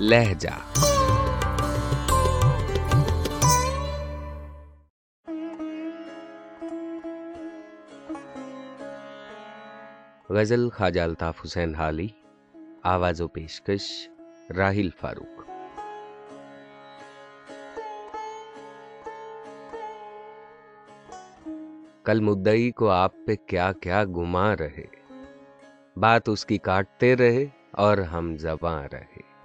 لہجہ۔ غزل خواجہ الطاف حسین حالی، آواز و پیشکش راہیل فاروق۔ کل مدئی کو آپ پہ کیا کیا گما رہے۔ بات اس کی کاٹتے رہے اور ہم زباں رہے۔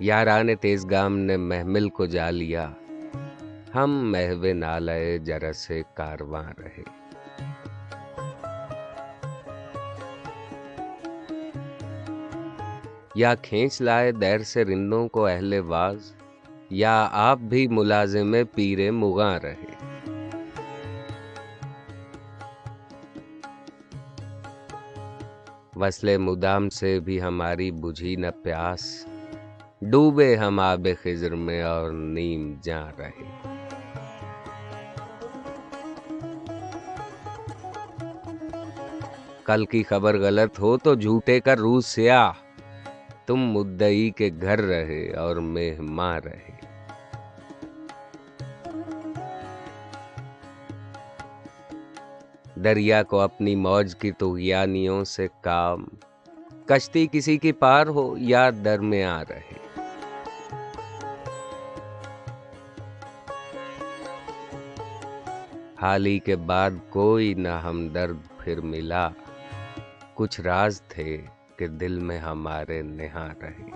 یاران تیز گام نے محمل کو جا لیا۔ ہم محو نالے جرس کارواں رہے۔ یا کھینچ لائے دیر سے رندوں کو اہل واز، یا آپ بھی ملازم پیرے مغاں رہے۔ وصل مدام سے بھی ہماری بجھی نہ پیاس۔ ڈوبے ہم آب خزر میں اور نیم جاں رہے۔ کل کی خبر غلط ہو تو جھوٹے کا روح سیاہ۔ تم مدئی کے گھر رہے اور مہماں رہے۔ دریا کو اپنی موج کی تغیانیوں سے کام۔ کشتی کسی کی پار ہو یا درمیاں رہے۔ حالی کے بعد کوئی نہ ہمدرد پھر ملا۔ کچھ راز تھے کہ دل میں ہمارے نہا رہے۔